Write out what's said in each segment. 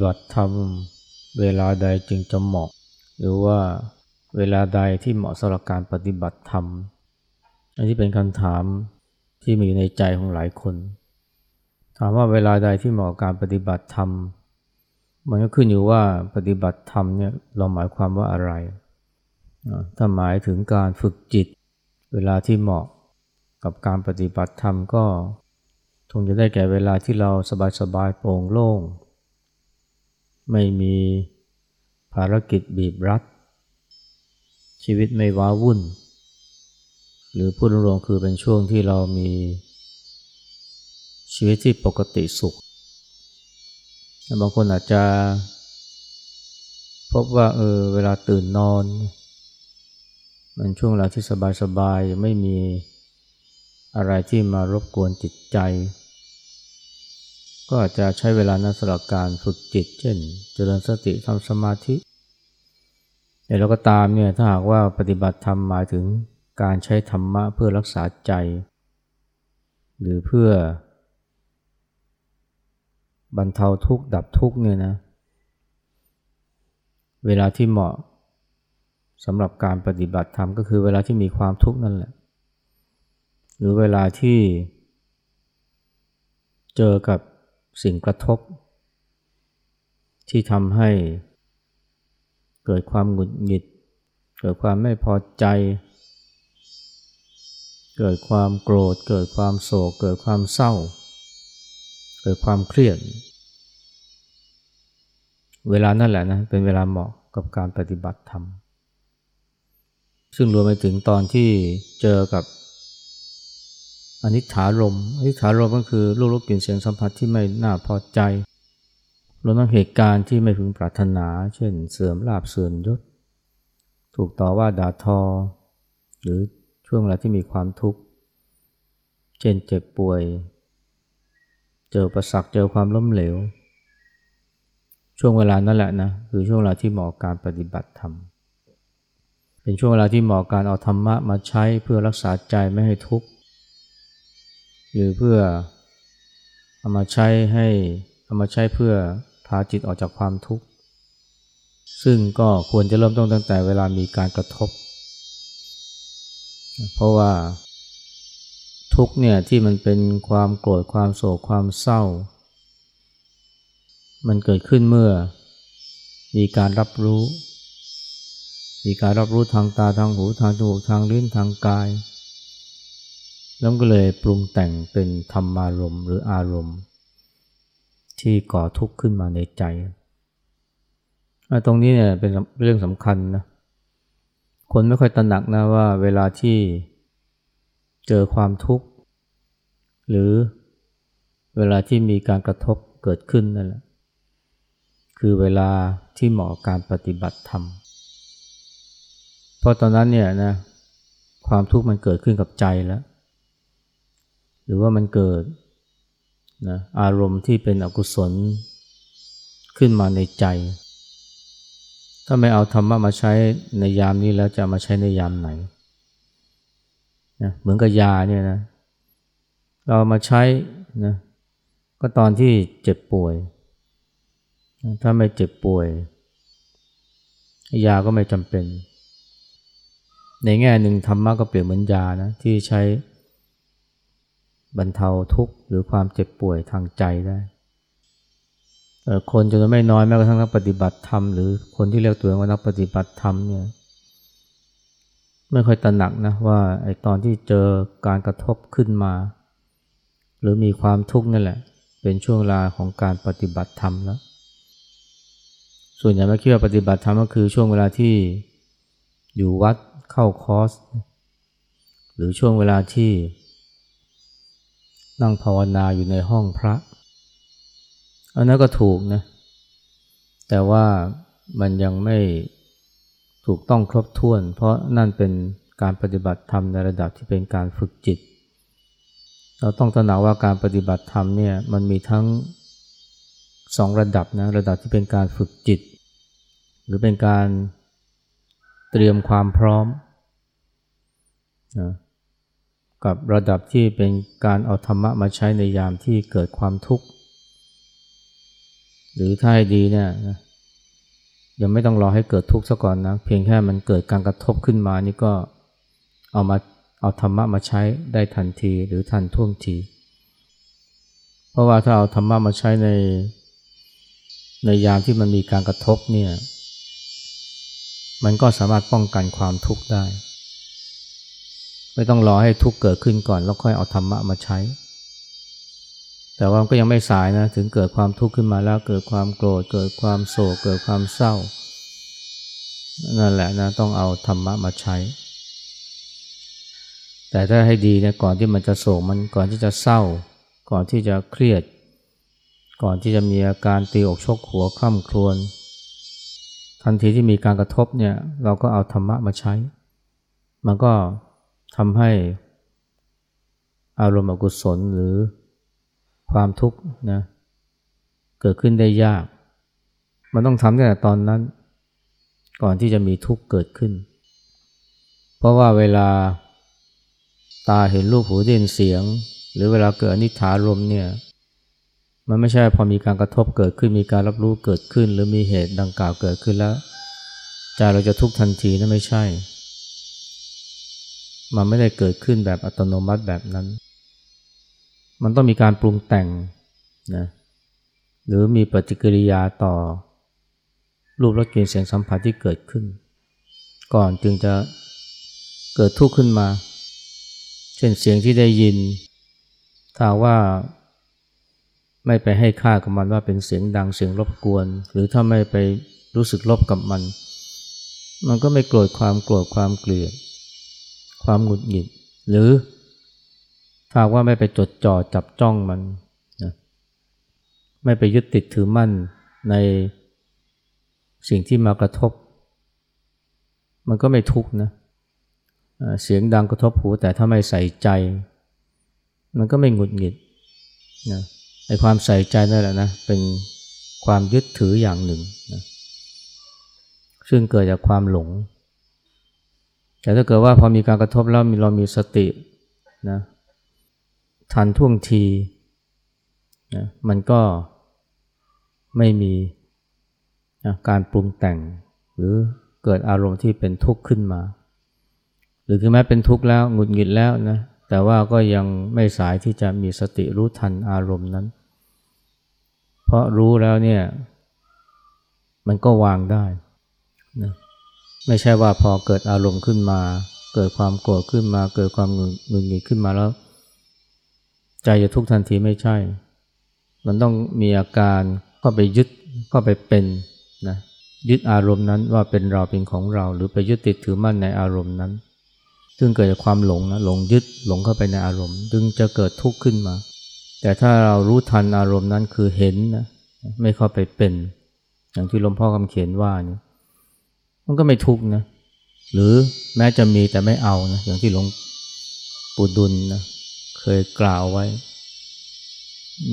ฏิบัติธรรมเวลาใดจึงจะเหมาะ หรือว่าเวลาใดที่เหมาะสำหรับการปฏิบัติธรรม อันนี้เป็นคำถามที่มีอยู่ในใจของหลายคน ถามว่าเวลาใดที่เหมาะการปฏิบัติธรรม มันก็ขึ้นอยู่ว่าปฏิบัติธรรมเนี่ยเราหมายความว่าอะไร ถ้าหมายถึงการฝึกจิต เวลาที่เหมาะกับการปฏิบัติธรรมก็คงจะได้แก่เวลาที่เราสบายๆโปร่งโล่ง ไม่มีภารกิจบีบรัด ชีวิตไม่ว้าวุ่น หรือพูดรวมคือเป็นช่วงที่เรามี ชีวิตที่ปกติสุข บางคนอาจจะ พบว่าเออเวลาตื่นนอน มันช่วงเวลาที่สบายๆไม่มีอะไรที่มารบกวนจิตใจ ก็อาจจะใช้เวลานั้นสำหรับการฝึกจิต เช่น เจริญสติทำสมาธิแต่เราก็ตามเนี่ยถ้าหากว่าปฏิบัติธรรมหมายถึงการใช้ธรรมะเพื่อรักษาใจ หรือเพื่อบรรเทาทุกข์ดับทุกข์เนี่ยนะเวลาที่เหมาะสำหรับการปฏิบัติธรรมก็คือเวลาที่มีความทุกข์นั่นแหละ หรือเวลาที่เจอกับ สิ่งกระทบ ที่ทำให้ เกิดความหงุดหงิด เกิดความไม่พอใจ เกิดความโกรธ เกิดความโศก เกิดความเศร้า เกิดความเครียด เวลานั่นแหละนะ เป็นเวลาเหมาะกับการปฏิบัติธรรม ซึ่งรวมไปถึงตอนที่เจอกับ อนิถารมอนิถารมก็คือรูปรสกลิ่นเสียงสัมผัสที่ไม่น่าพอใจรวมทั้งเหตุการณ์ที่ไม่พึงปรารถนา เช่น เสื่อมลาบเสื่อมยศ ถูกต่อว่าด่าทอ หรือช่วงเวลาที่มีความทุกข์ เช่นเจ็บป่วย เจอประสักเจอความล้มเหลว ช่วงเวลานั่นแหละนะคือช่วงเวลาที่เหมาะการปฏิบัติธรรม เป็นช่วงเวลาที่เหมาะการเอาธรรมะมาใช้เพื่อรักษาใจไม่ให้ทุกข์ หรือเพื่อเอามาใช้ให้เอามาใช้เพื่อพาจิตออกจากความทุกข์ ซึ่งก็ควรจะเริ่มต้นตั้งแต่เวลามีการกระทบ เพราะว่าทุกเนี่ยที่มันเป็นความโกรธความโศกความเศร้า มันเกิดขึ้นเมื่อมีการรับรู้ มีการรับรู้ทางตาทางหูทางจมูกทางลิ้นทางกาย แล้วก็เลยปรุงแต่งเป็นธรรมารมณ์หรืออารมณ์ ที่ก่อทุกข์ขึ้นมาในใจ ตรงนี้เนี่ยเป็นเรื่องสำคัญนะ คนไม่ค่อยตระหนักนะว่าเวลาที่เจอความทุกข์ หรือเวลาที่มีการกระทบเกิดขึ้นนั่นแหละ คือเวลาที่เหมาะการปฏิบัติธรรม เพราะตอนนั้นเนี่ยนะความทุกข์มันเกิดขึ้นกับใจแล้ว รือว่ามันเกิดนะอารมณ์ที่เป็นอกุศลขึ้นมาในใจ ถ้าไม่เอาธรรมะมาใช้ในยามนี้แล้วจะมาใช้ในยามไหนนะเหมือนกับยาเนี่ยนะเรามาใช้นะก็ตอนที่เจ็บป่วย ถ้าไม่เจ็บป่วย ยาก็ไม่จำเป็น ในแง่หนึ่งธรรมะก็เปรียบเหมือนยานะที่ใช้ บรรเทาทุกข์หรือความเจ็บป่วยทางใจได้ คนจำนวนไม่น้อยแม้กระทั่งนักปฏิบัติธรรมหรือคนที่เรียกตัวเองว่านักปฏิบัติธรรมเนี่ยไม่ค่อยตระหนักนะว่าไอ้ตอนที่เจอการกระทบขึ้นมา หรือมีความทุกข์นั่นแหละ เป็นช่วงเวลาของการปฏิบัติธรรมแล้ว ส่วนใหญ่ไม่คิดว่าปฏิบัติธรรมก็คือช่วงเวลาที่อยู่วัดเข้าคอร์สหรือช่วงเวลาที่ นั่งภาวนาอยู่ในห้องพระ อันนั้นก็ถูกนะ แต่ว่ามันยังไม่ถูกต้องครบถ้วน เพราะนั่นเป็นการปฏิบัติธรรมในระดับที่เป็นการฝึกจิต เราต้องตระหนักว่าการปฏิบัติธรรมเนี่ยมันมีทั้งสองระดับนะระดับที่เป็นการฝึกจิต หรือเป็นการเตรียมความพร้อมนะ กับระดับที่เป็นการเอาธรรมะมาใช้ในยามที่เกิดความทุกข์ หรือถ้าให้ดีเนี่ยนะยังไม่ต้องรอให้เกิดทุกข์ซะก่อนนะ เพียงแค่มันเกิดการกระทบขึ้นมานี่ก็เอามาเอาธรรมะมาใช้ได้ทันทีหรือทันท่วงที เพราะว่าถ้าเอาธรรมะมาใช้ใน ในยามที่มันมีการกระทบเนี่ย มันก็สามารถป้องกันความทุกข์ได้ ไม่ต้องรอให้ทุกข์เกิดขึ้นก่อน แล้วค่อยเอาธรรมะมาใช้ แต่ว่าก็ยังไม่สายนะ ถึงเกิดความทุกข์ขึ้นมาแล้วเกิดความโกรธ เกิดความโศก เกิดความเศร้า นั่นแหละนะต้องเอาธรรมะมาใช้ แต่ถ้าให้ดีเนี่ยก่อนที่มันจะโศกมันก่อนที่จะเศร้า ก่อนที่จะเครียด ก่อนที่จะมีอาการตีอกชกหัวคล่ำครวญทันทีที่มีการกระทบเนี่ยเราก็เอาธรรมะมาใช้ มันก็ ทำให้อารมณ์อกุศลหรือความทุกข์นะเกิดขึ้นได้ยาก มันต้องทำตั้งแต่ตอนนั้น ก่อนที่จะมีทุกข์เกิดขึ้น เพราะว่าเวลาตาเห็นรูปหูได้ยินเสียง หรือเวลาเกิดอนิถารมเนี่ยมันไม่ใช่พอมีการกระทบเกิดขึ้นมีการรับรู้เกิดขึ้น หรือมีเหตุดังกล่าวเกิดขึ้นแล้วใจเราจะทุกข์ทันทีนั่นไม่ใช่ มันไม่ได้เกิดขึ้นแบบอัตโนมัติแบบนั้น มันต้องมีการปรุงแต่งนะหรือมีปฏิกิริยาต่อ รูปรสกลิ่นเสียงสัมผัสที่เกิดขึ้น ก่อนจึงจะเกิดทุกข์ขึ้นมา เช่นเสียงที่ได้ยิน ถ้าว่าไม่ไปให้ค่ากับมันว่าเป็นเสียงดังเสียงรบกวน หรือถ้าไม่ไปรู้สึกลบกับมัน มันก็ไม่โกรธความโกรธความเกลียด ความหงุดหงิด หรือถ้าว่าไม่ไปจดจ่อจับจ้องมันนะไม่ไปยึดติดถือมั่นในสิ่งที่มากระทบ มันก็ไม่ทุกข์นะเสียงดังกระทบหูแต่ถ้าไม่ใส่ใจ มันก็ไม่หงุดหงิดนะไอ้ความใส่ใจนั่นแหละนะเป็นความยึดถืออย่างหนึ่งนะซึ่งเกิดจากความหลง แต่ถ้าเกิดว่าพอมีการกระทบแล้วมีเรามีสตินะทันท่วงทีนะมันก็ไม่มีนะการปรุงแต่ง หรือเกิดอารมณ์ที่เป็นทุกข์ขึ้นมา หรือถึงแม้เป็นทุกข์แล้วหงุดหงิดแล้วนะแต่ว่าก็ยังไม่สายที่จะมีสติรู้ทันอารมณ์นั้น เพราะรู้แล้วเนี่ยมันก็วางได้นะ ไม่ใช่ว่าพอเกิดอารมณ์ขึ้นมา เกิดความโกรธขึ้นมา เกิดความหงุดหงิดขึ้นมาแล้ว ใจจะทุกข์ทันทีไม่ใช่ มันต้องมีอาการก็ไปยึดก็ไปเป็นนะยึดอารมณ์นั้นว่าเป็นเราเป็นของเรา หรือไปยึดติดถือมั่นในอารมณ์นั้น ซึ่งเกิดจากความหลงนะหลงยึดหลงเข้าไปในอารมณ์จึงจะเกิดทุกข์ขึ้นมา แต่ถ้าเรารู้ทันอารมณ์นั้นคือเห็นนะไม่เข้าไปเป็น อย่างที่หลวงพ่อคำเขียนว่าเนี่ย มันก็ไม่ทุกข์นะ หรือแม้จะมีแต่ไม่เอานะอย่างที่หลวงปู่ดุลนะเคยกล่าวไว้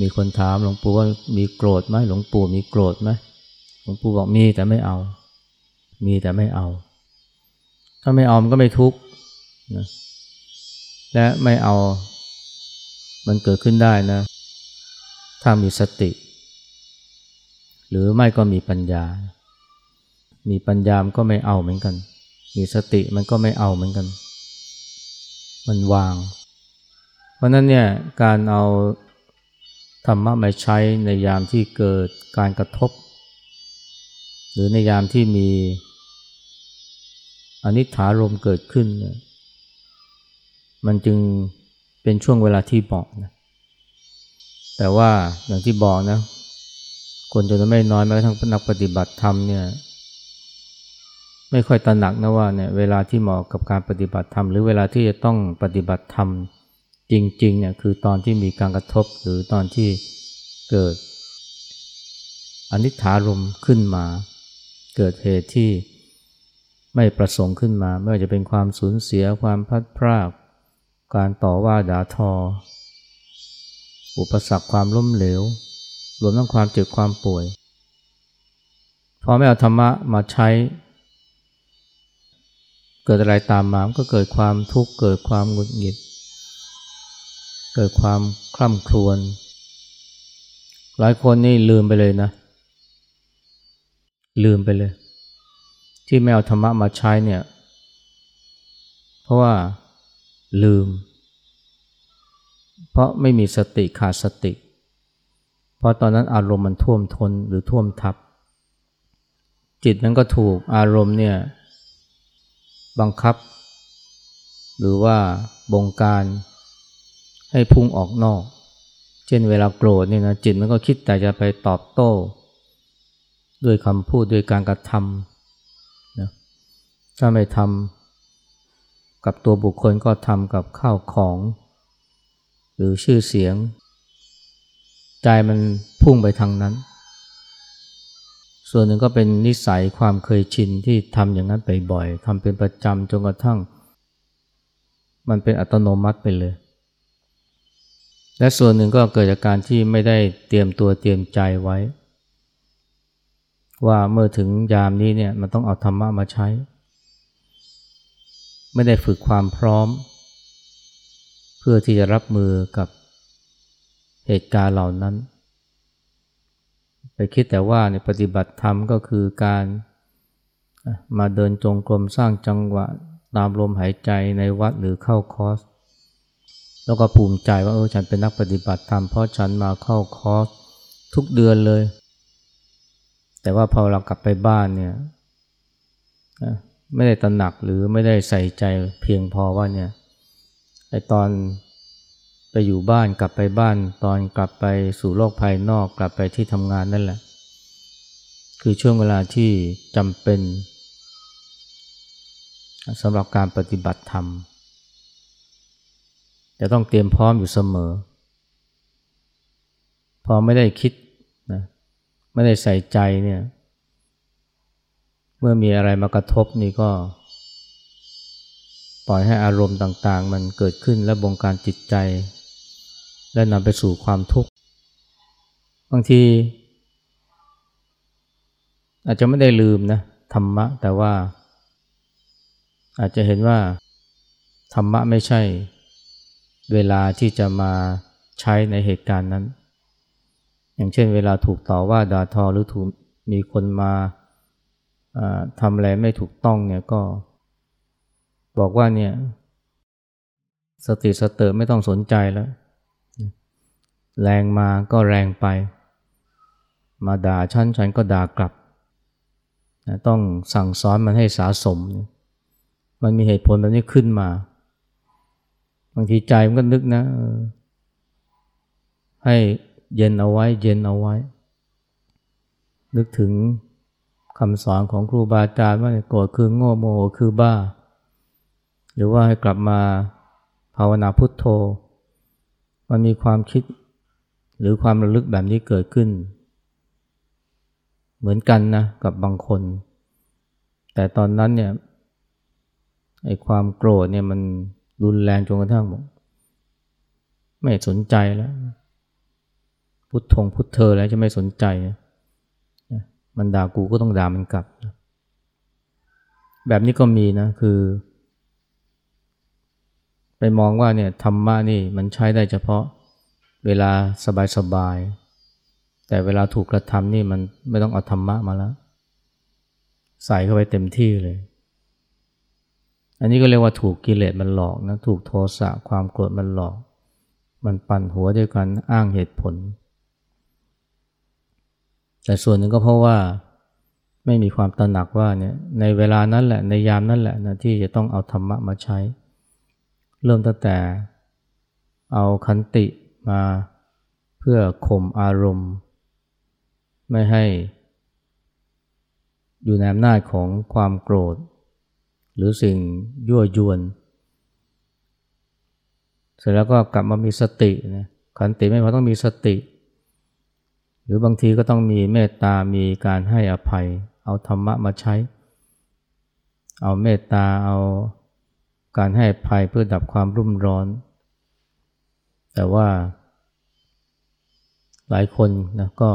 มีคนถามหลวงปู่ว่ามีโกรธไหมหลวงปู่มีโกรธไหมหลวงปู่บอกมีแต่ไม่เอา มีแต่ไม่เอา ถ้าไม่เอามันก็ไม่ทุกข์นะและไม่เอา มันเกิดขึ้นได้นะ ถ้ามีสติ หรือไม่ก็มีปัญญา มีปัญญามันก็ไม่เอาเหมือนกัน มีสติมันก็ไม่เอาเหมือนกัน มันวาง เพราะนั้นเนี่ยการเอาธรรมะมาใช้ในยามที่เกิดการกระทบ หรือในยามที่มีอนิถารมเกิดขึ้นเนี่ยมันจึงเป็นช่วงเวลาที่เหมาะนะแต่ว่าอย่างที่บอกนะคนจนไม่น้อยแม้กระทั่งนักปฏิบัติธรรมเนี่ย ไม่ค่อยตระหนักนะว่าเนี่ยเวลาที่เหมาะกับการปฏิบัติธรรมหรือเวลาที่จะต้องปฏิบัติธรรมจริงๆเนี่ยคือตอนที่มีการกระทบหรือตอนที่เกิดอนิถารมขึ้นมา เกิดเหตุที่ไม่ประสงค์ขึ้นมา ไม่ว่าจะเป็นความสูญเสียความพัดพรากการต่อว่าด่าทอ อุปสรรคความล้มเหลว รวมทั้งความเจ็บความป่วย พอไม่เอาธรรมะมาใช้ เกิดอะไรตามมาก็เกิดความทุกข์เกิดความหงุดหงิด เกิดความคล่ำครวญหลายคนนี่ลืมไปเลยนะ ลืมไปเลย ที่ไม่เอาธรรมะมาใช้เนี่ย เพราะว่าลืม เพราะไม่มีสติขาดสติ เพราะตอนนั้นอารมณ์มันท่วมทนหรือท่วมทับ จิตนั้นก็ถูกอารมณ์เนี่ย บังคับ หรือว่าบงการให้พุ่งออกนอก เช่นเวลาโกรธเนี่ยนะจิตมันก็คิดแต่จะไปตอบโต้ ด้วยคำพูดด้วยการกระทำนะถ้าไม่ทำกับตัวบุคคลก็ทำกับข้าวของ หรือชื่อเสียง ใจมันพุ่งไปทางนั้น ส่วนหนึ่งก็เป็นนิสัยความเคยชินที่ทำอย่างนั้นไปบ่อยทำเป็นประจำจนกระทั่ง มันเป็นอัตโนมัติไปเลย และส่วนหนึ่งก็เกิดจากการที่ไม่ได้เตรียมตัวเตรียมใจไว้ ว่าเมื่อถึงยามนี้เนี่ยมันต้องเอาธรรมะมาใช้ ไม่ได้ฝึกความพร้อม เพื่อที่จะรับมือกับเหตุการณ์เหล่านั้น ไปคิดแต่ว่าในปฏิบัติธรรมก็คือการมาเดินจงกรมสร้างจังหวะตามลมหายใจในวัดหรือเข้าคอร์สแล้วก็ภูมิใจว่าเออฉันเป็นนักปฏิบัติธรรมเพราะฉันมาเข้าคอร์สทุกเดือนเลย แต่ว่าพอเรากลับไปบ้านเนี่ยไม่ได้ตระหนักหรือไม่ได้ใส่ใจเพียงพอว่าเนี่ยไอตอน ไปอยู่บ้านกลับไปบ้านตอนกลับไปสู่โลกภายนอกกลับไปที่ทำงานนั่นแหละ คือช่วงเวลาที่จำเป็นสำหรับการปฏิบัติธรรม จะต้องเตรียมพร้อมอยู่เสมอ พอไม่ได้คิดนะไม่ได้ใส่ใจเนี่ยเมื่อมีอะไรมากระทบนี่ก็ ปล่อยให้อารมณ์ต่างๆ มันเกิดขึ้นและบงการจิตใจ และนำไปสู่ความทุกข์ บางที อาจจะไม่ได้ลืมนะธรรมะ แต่ว่า อาจจะเห็นว่า ธรรมะไม่ใช่ เวลาที่จะมาใช้ในเหตุการณ์นั้น อย่างเช่น เวลาถูกต่อว่าด่าทอหรือถูกมีคนมาทำอะไรไม่ถูกต้องเนี่ยก็ บอกว่าเนี่ย สติสเตอร์ไม่ต้องสนใจแล้ว แรงมาก็แรงไป มาด่าฉันฉันก็ด่ากลับต้องสั่งสอนมันให้สาสม มันมีเหตุผลแบบนี้ขึ้นมา บางทีใจมันก็นึกนะให้เย็นเอาไว้ เย็นเอาไว้ นึกถึงคำสอนของครูบาอาจารย์ว่าโกรธคือโง่โมโหคือบ้า หรือว่าให้กลับมาภาวนาพุทโธ มันมีความคิด หรือความระลึกแบบนี้เกิดขึ้น เหมือนกันนะกับบางคน แต่ตอนนั้นเนี่ยไอ้ความโกรธเนี่ยมันรุนแรงจนกระทั่งบอกไม่สนใจแล้ว พุทธงพุทเธอแล้วจะไม่สนใจ มันด่ากูก็ต้องด่ามันกลับ แบบนี้ก็มีนะคือ ไปมองว่าเนี่ยธรรมะนี่มันใช้ได้เฉพาะ เวลาสบายๆ แต่เวลาถูกกระทำนี่มันไม่ต้องเอาธรรมะมาแล้ว ใส่เข้าไปเต็มที่เลย อันนี้ก็เรียกว่าถูกกิเลสมันหลอกนะ ถูกโทสะความโกรธมันหลอก มันปั่นหัวด้วยกันอ้างเหตุผล แต่ส่วนหนึ่งก็เพราะว่าไม่มีความตระหนักว่าเนี่ยในเวลานั้นแหละในยามนั้นแหละนะที่จะต้องเอาธรรมะมาใช้ เริ่มตั้งแต่เอาคันติ มาเพื่อข่มอารมณ์ ไม่ให้ อยู่ในอำนาจของความโกรธ หรือสิ่งยั่วยวน เสร็จแล้วก็กลับมามีสตินะขันติไม่พอต้องมีสติ หรือบางทีก็ต้องมีเมตตา มีการให้อภัย เอาธรรมะมาใช้ เอาเมตตาเอาการให้อภัยเพื่อดับความรุ่มร้อน แต่ว่า หลายคนนะก็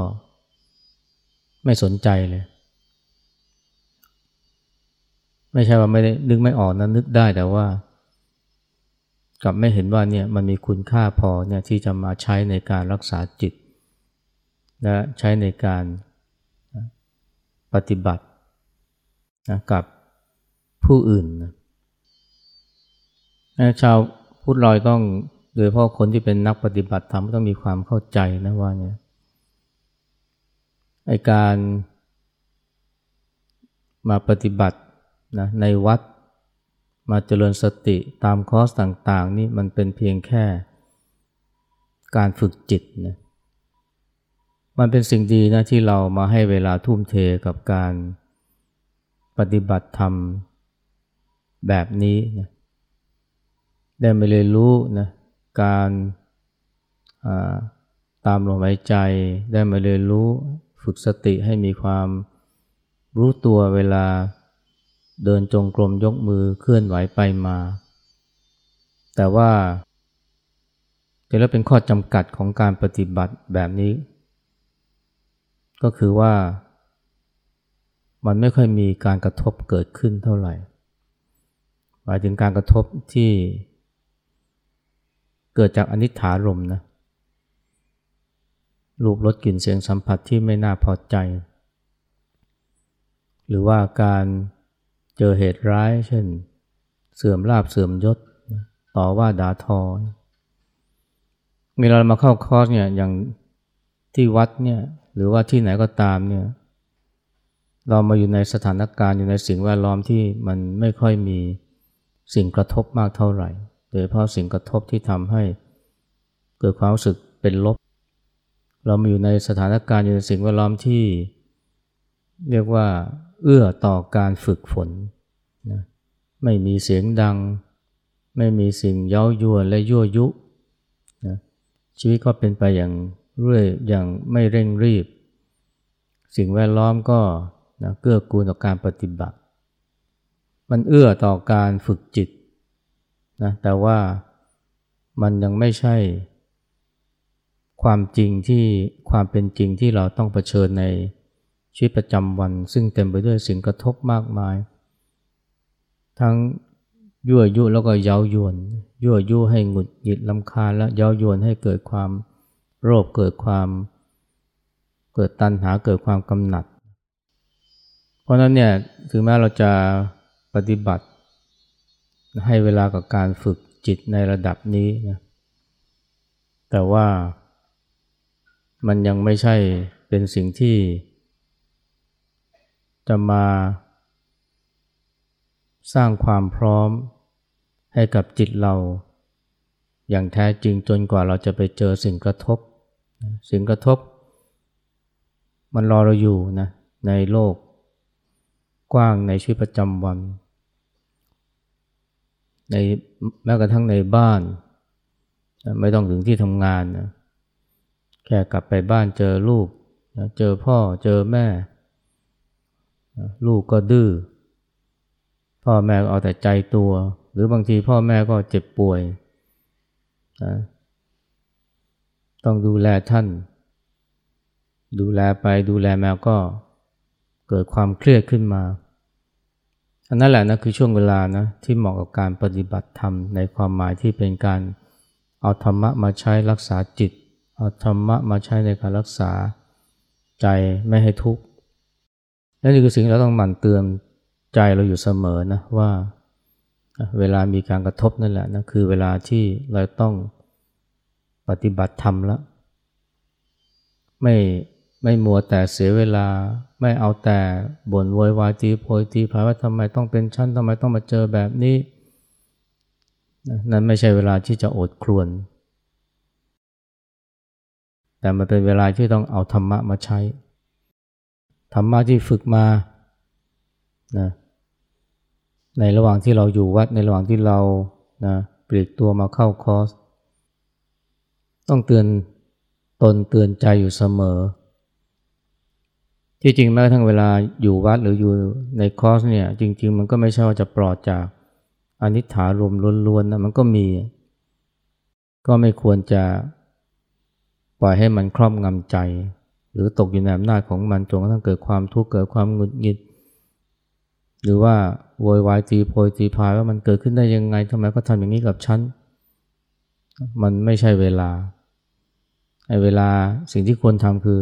ไม่สนใจเลย ไม่ใช่ว่าไม่ได้นึกไม่ออกนะนึกได้แต่ว่า กลับไม่เห็นว่าเนี่ยมันมีคุณค่าพอเนี่ยที่จะมาใช้ในการรักษาจิต และใช้ในการปฏิบัตินะกับผู้อื่นนะชาวพุทธลอยต้อง โดยเพราะคนที่เป็นนักปฏิบัติธรรมต้องมีความเข้าใจนะว่าเนี่ยไอการมาปฏิบัตินะในวัดมาเจริญสติตามคอร์สต่างๆ นี่มันเป็นเพียงแค่การฝึกจิตนะมันเป็นสิ่งดีนะที่เรามาให้เวลาทุ่มเทกับการปฏิบัติธรรมแบบนี้นะได้มาเรียนรู้นะ การตามลมหายใจได้มาเรียนรู้ฝึกสติให้มีความรู้ตัวเวลาเดินจงกรมยกมือเคลื่อนไหวไปมา แต่ว่าจะแล้วเป็นข้อจำกัดของการปฏิบัติแบบนี้ ก็คือว่ามันไม่ค่อยมีการกระทบเกิดขึ้นเท่าไหร่ หมายถึงการกระทบที่ เกิดจากอนิจฐารมนะรูปรสกลิ่นเสียงสัมผัสที่ไม่น่าพอใจ หรือว่าการเจอเหตุร้าย เช่น เสื่อมลาบเสื่อมยศ ต่อว่าด่าทอมีเรามาเข้าคอร์สเนี่ยอย่างที่วัดเนี่ยหรือว่าที่ไหนก็ตามเนี่ยเรามาอยู่ในสถานการณ์อยู่ในสิ่งแวดล้อมที่มันไม่ค่อยมีสิ่งกระทบมากเท่าไหร่ โดยเพราะสิ่งกระทบที่ทำให้ เกิดความรู้สึกเป็นลบ เรามาอยู่ในสถานการณ์อยู่ในสิ่งแวดล้อมที่ เรียกว่า เอื้อต่อการฝึกฝนนะไม่มีเสียงดัง ไม่มีสิ่งเย้ายวนและยั่วยุนะชีวิตก็เป็นไปอย่างเรื่อยอย่างไม่เร่งรีบ สิ่งแวดล้อมก็นะเกื้อกูลต่อการปฏิบัติ มันเอื้อต่อการฝึกจิต นะแต่ว่ามันยังไม่ใช่ ความจริงที่ความเป็นจริงที่เราต้องเผชิญในชีวิตประจำวัน ซึ่งเต็มไปด้วยสิ่งกระทบมากมาย ทั้งยั่วยุแล้วก็เย้ายวน ยั่วยุให้หงุดหงิดลำคาญและเย้ายวนให้เกิดความโรคเกิดความ เกิดตัณหาเกิดความกำหนัด เพราะนั้นเนี่ยถึงแม้เราจะปฏิบัติ ให้เวลากับการฝึกจิตในระดับนี้นะแต่ว่ามันยังไม่ใช่เป็นสิ่งที่ จะมาสร้างความพร้อมให้กับจิตเรา อย่างแท้จริงจนกว่าเราจะไปเจอสิ่งกระทบ สิ่งกระทบ มันรอเราอยู่นะในโลกกว้างในชีวิตประจำวัน ในแม้กระทั่งในบ้าน ไม่ต้องถึงที่ทำงานนะแค่กลับไปบ้านเจอลูกเจอพ่อเจอแม่ลูกก็ดื้อพ่อแม่เอาแต่ใจตัว หรือบางทีพ่อแม่ก็เจ็บป่วยต้องดูแลท่าน ดูแลไปดูแลแมวก็เกิดความเครียดขึ้นมา อันนั้นแหละนะคือช่วงเวลานะที่เหมาะกับการปฏิบัติธรรมในความหมายที่เป็นการเอาธรรมะมาใช้รักษาจิต เอาธรรมะมาใช้ในการรักษาใจไม่ให้ทุกข์และนี่คือสิ่งเราต้องหมั่นเตือนใจเราอยู่เสมอนะว่าเวลามีการกระทบนั่นแหละนะคือเวลาที่เราต้องปฏิบัติธรรมแล้วไม่ ไม่มัวแต่เสียเวลา ไม่เอาแต่บ่นโวยวายตีโพยตีพายว่าทำไมต้องเป็นชั้นทำไมต้องมาเจอแบบนี้ นั้นไม่ใช่เวลาที่จะอดครวน แต่มันเป็นเวลาที่ต้องเอาธรรมะมาใช้ ธรรมะที่ฝึกมานะในระหว่างที่เราอยู่วัดในระหว่างที่เรานะปลีกตัวมาเข้าคอร์ส ต้องเตือนตนเตือนใจอยู่เสมอ ที่จริงแม้กระทั่งเวลาอยู่วัดหรืออยู่ในคอร์สเนี่ย จริง ๆ มันก็ไม่ใช่ว่าจะปลอดจากอนิจฐารมล้วนๆนะมันก็มี ก็ไม่ควรจะปล่อยให้มันครอบงำใจ หรือตกอยู่ในอำนาจของมันจนกระทั่งเกิดความทุกข์เกิดความหงุดหงิด หรือว่าโวยวายตีโพยตีพายว่ามันเกิดขึ้นได้ยังไงทำไมก็ทำอย่างนี้กับฉันมันไม่ใช่เวลาไอ้เวลาสิ่งที่ควรทำคือ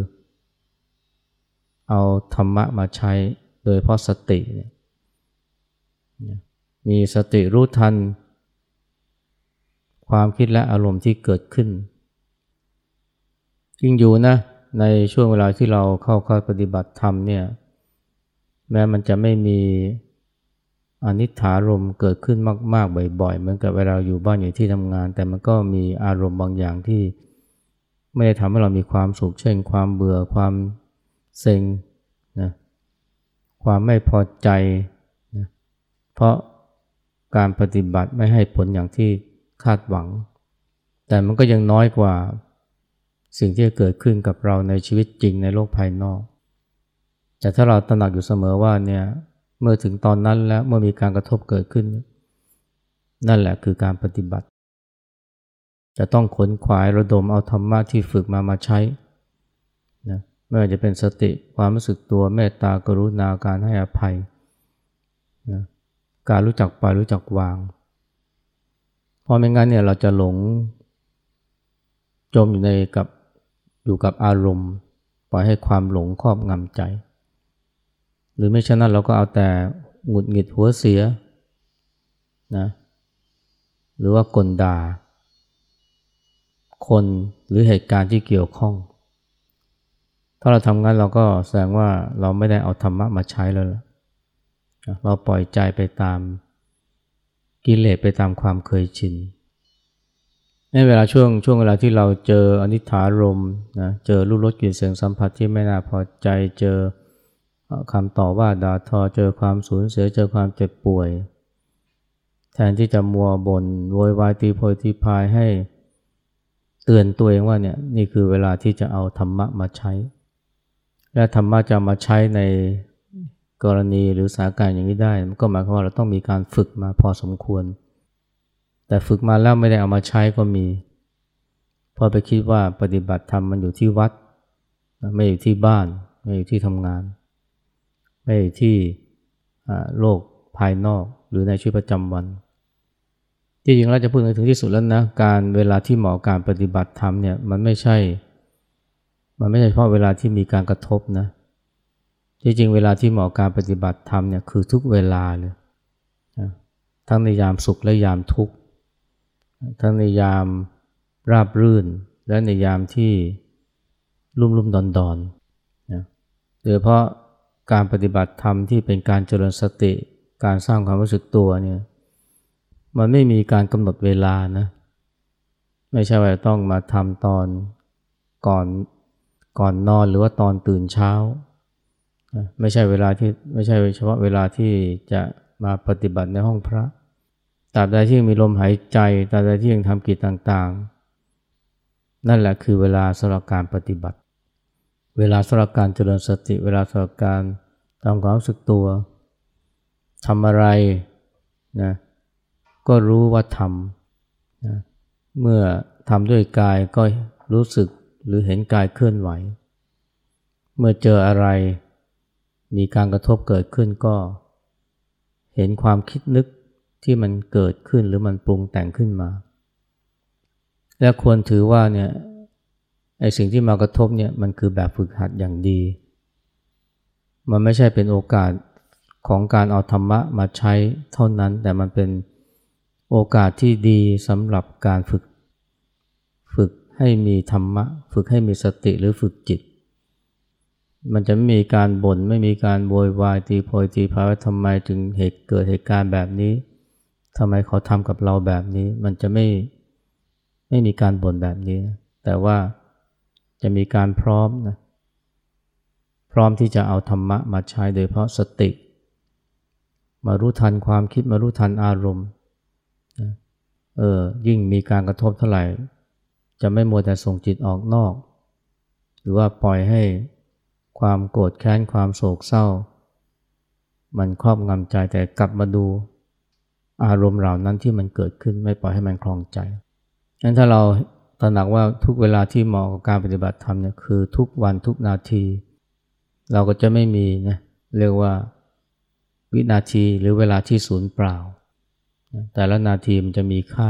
เอาธรรมะมาใช้โดยเพราะสติเนี่ยมีสติรู้ทัน ความคิดและอารมณ์ที่เกิดขึ้นจริงอยู่นะในช่วงเวลาที่เราเข้าค่ายปฏิบัติธรรมเนี่ยแม้มันจะไม่มีอนิถารมเกิดขึ้นมาก ๆ บ่อย ๆ เหมือนกับเวลาอยู่บ้านอยู่ที่ทำงาน แต่มันก็มีอารมณ์บางอย่างที่ไม่ได้ทำให้เรามีความสุขเช่น ความเบื่อความ เซ็งนะความไม่พอใจนะเพราะการปฏิบัติไม่ให้ผลอย่างที่คาดหวัง แต่มันก็ยังน้อยกว่าสิ่งที่เกิดขึ้นกับเราในชีวิตจริงในโลกภายนอก แต่ถ้าเราตระหนักอยู่เสมอว่าเนี่ยเมื่อถึงตอนนั้นแล้วเมื่อมีการกระทบเกิดขึ้น นั่นแหละคือการปฏิบัติ จะต้องขนขวายระดมเอาธรรมะที่ฝึกมามาใช้ ไม่ว่าจะเป็นสติความรู้สึกตัวเมตตากรุณาการให้อภัยนะการรู้จักปล่อยรู้จักวาง เพราะไม่งั้นเนี่ยเราจะหลงจมอยู่ในกับอยู่กับอารมณ์ ปล่อยให้ความหลงครอบงำใจ หรือไม่ฉะนั้นเราก็เอาแต่หงุดหงิดหัวเสียนะหรือว่ากลด่า คนหรือเหตุการณ์ที่เกี่ยวข้อง ถ้าเราทำงั้นเราก็แสดงว่าเราไม่ได้เอาธรรมะมาใช้แล้วล่ะเราปล่อยใจไปตามกิเลสไปตามความเคยชินในเวลาช่วงช่วงเวลาที่เราเจออนิถารมนะเจอรูปรสกลิ่นเสียงสัมผัสที่ไม่น่าพอใจเจอคำต่อว่าด่าทอเจอความสูญเสียเจอความเจ็บป่วย แทนที่จะมัวบน่นโวยวายตีโพยตีพายให้เตือนตัวเองว่าเนี่ยนี่คือเวลาที่จะเอาธรรมะมาใช้ และธรรมะจะมาใช้ในกรณีหรือสถานการณ์อย่างนี้ได้ มันก็หมายความว่าเราต้องมีการฝึกมาพอสมควร แต่ฝึกมาแล้วไม่ได้เอามาใช้ก็มีพราะไปคิดว่าปฏิบัติธรรมมันอยู่ที่วัด ไม่อยู่ที่บ้าน ไม่อยู่ที่ทำงาน ไม่อยู่ที่โลกภายนอกหรือในชีวิตประจำวันที่จริงเราจะพูดถึงที่สุดแล้วนะการเวลาที่เหมาะการปฏิบัติธรรมเนี่ยมันไม่ใช่ มันไม่ใช่เฉพาะเวลาที่มีการกระทบนะจริงๆเวลาที่เหมาะการปฏิบัติธรรมเนี่ยคือทุกเวลาเลยทั้งในยามสุขและยามทุกข์ทั้งในยามราบรื่น และในยามที่รุ่มรุ่มดอนดอนนะโดยเพาะการปฏิบัติธรรมที่เป็นการเจริญสติ การสร้างความรู้สึกตัวเนี่ยมันไม่มีการกำหนดเวลานะไม่ใช่ว่าต้องมาทำตอนก่อน ก่อนนอนหรือว่าตอนตื่นเช้า ไม่ใช่เวลาที่ไม่ใช่เฉพาะเวลาที่จะมาปฏิบัติในห้องพระตราบใดที่ยังมีลมหายใจตราบใดที่ยังทำกิจต่างๆ นั่นแหละคือเวลาสำหรับการปฏิบัติ เวลาสำหรับการเจริญสติ เวลาสำหรับการทำความรู้สึกตัวทำอะไรนะก็รู้ว่าทำนะเมื่อทำด้วยกายก็รู้สึก หรือเห็นกายเคลื่อนไหว เมื่อเจออะไร มีการกระทบเกิดขึ้นก็ เห็นความคิดนึกที่มันเกิดขึ้นหรือมันปรุงแต่งขึ้นมา และควรถือว่าเนี่ยไอสิ่งที่มากระทบเนี่ยมันคือแบบฝึกหัดอย่างดี มันไม่ใช่เป็นโอกาสของการเอาธรรมะมาใช้เท่านั้น แต่มันเป็นโอกาสที่ดีสำหรับการฝึก ให้มีธรรมะ ฝึกให้มีสติหรือฝึกจิต มันจะไม่มีการบน่นไม่มีการโวยวายตีโพยตีพายว่าทำไมจึงเหตุเกิดเหตุการณ์แบบนี้ทำไมเขาทำกับเราแบบนี้ มันจะไม่ไม่มีการบ่นแบบนี้นะแต่ว่าจะมีการพร้อมนะพร้อมที่จะเอาธรรมะมาใช้โดยเพราะสติ มารู้ทันความคิดมารู้ทันอารมณ์เออยิ่งมีการกระทบเท่าไหร่ จะไม่มัวแต่ส่งจิตออกนอก หรือว่าปล่อยให้ความโกรธแค้นความโศกเศร้า มันครอบงำใจแต่กลับมาดูอารมณ์เหล่านั้นที่มันเกิดขึ้นไม่ปล่อยให้มันคลองใจงั้นถ้าเราตระหนักว่าทุกเวลาที่เหมาะกับการปฏิบัติธรรมเนี่ยคือทุกวันทุกนาที เราก็จะไม่มีนะเรียกว่าวินาทีหรือเวลาที่ศูนย์เปล่า แต่ละนาทีมันจะมีค่า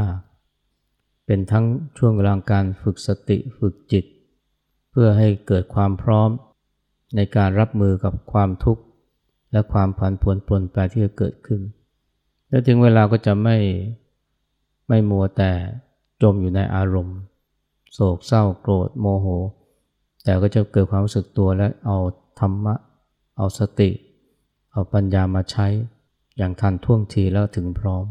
เป็นทั้งช่วงเวลาการฝึกสติฝึกจิต เพื่อให้เกิดความพร้อม ในการรับมือกับความทุกข์ และความผันผวนปลนแปรที่จะเกิดขึ้น แล้วถึงเวลาก็จะไม่ไม่มัวแต่จมอยู่ในอารมณ์ โศกเศร้าโกรธโมโห แต่ก็จะเกิดความรู้สึกตัวและเอาธรรมะ เอาสติ เอาปัญญามาใช้อย่างทันท่วงทีแล้วถึงพร้อม